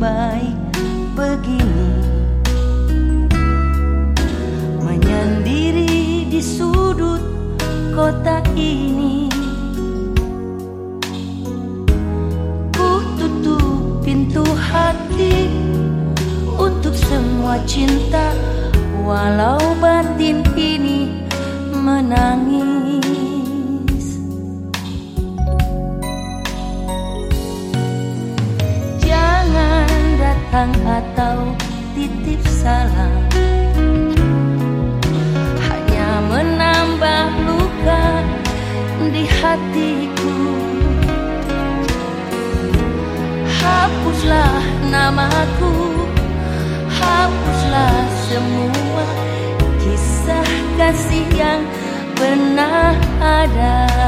baik begini. Menyendiri di sudut kota ini. Ku tutup pintu hati Untuk semua cinta Walau batin ini menangis. Atau titip salam. Hanya menambah luka di hatiku. Hapuslah namaku Hapuslah semua kisah kasih yang pernah ada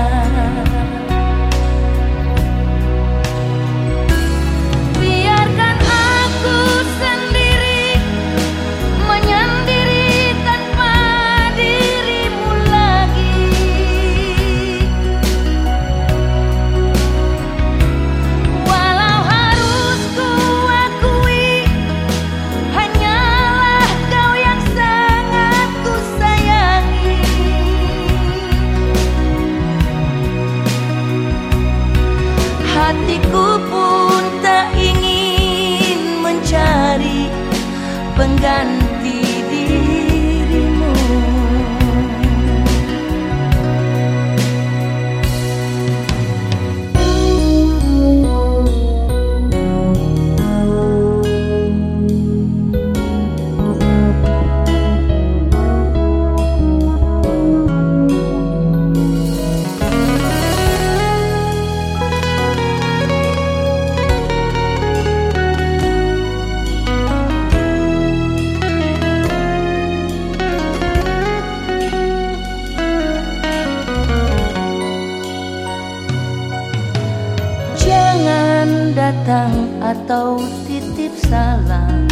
datang atau titip salam.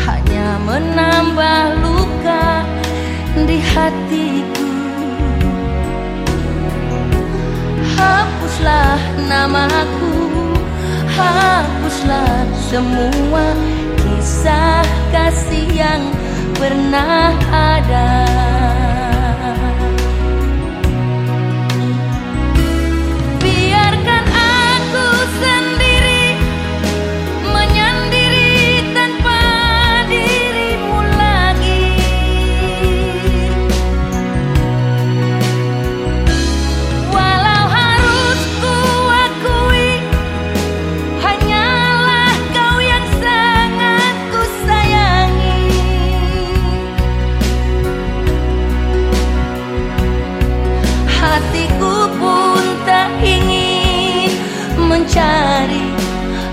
Hanya menambah luka di hatiku. Hapuslah namaku Hapuslah semua kisah kasih yang pernah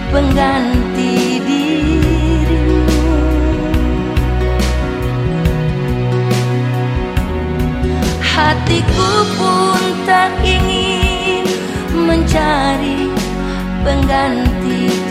pengganti dirimu. Hatiku pun tak ingin mencari pengganti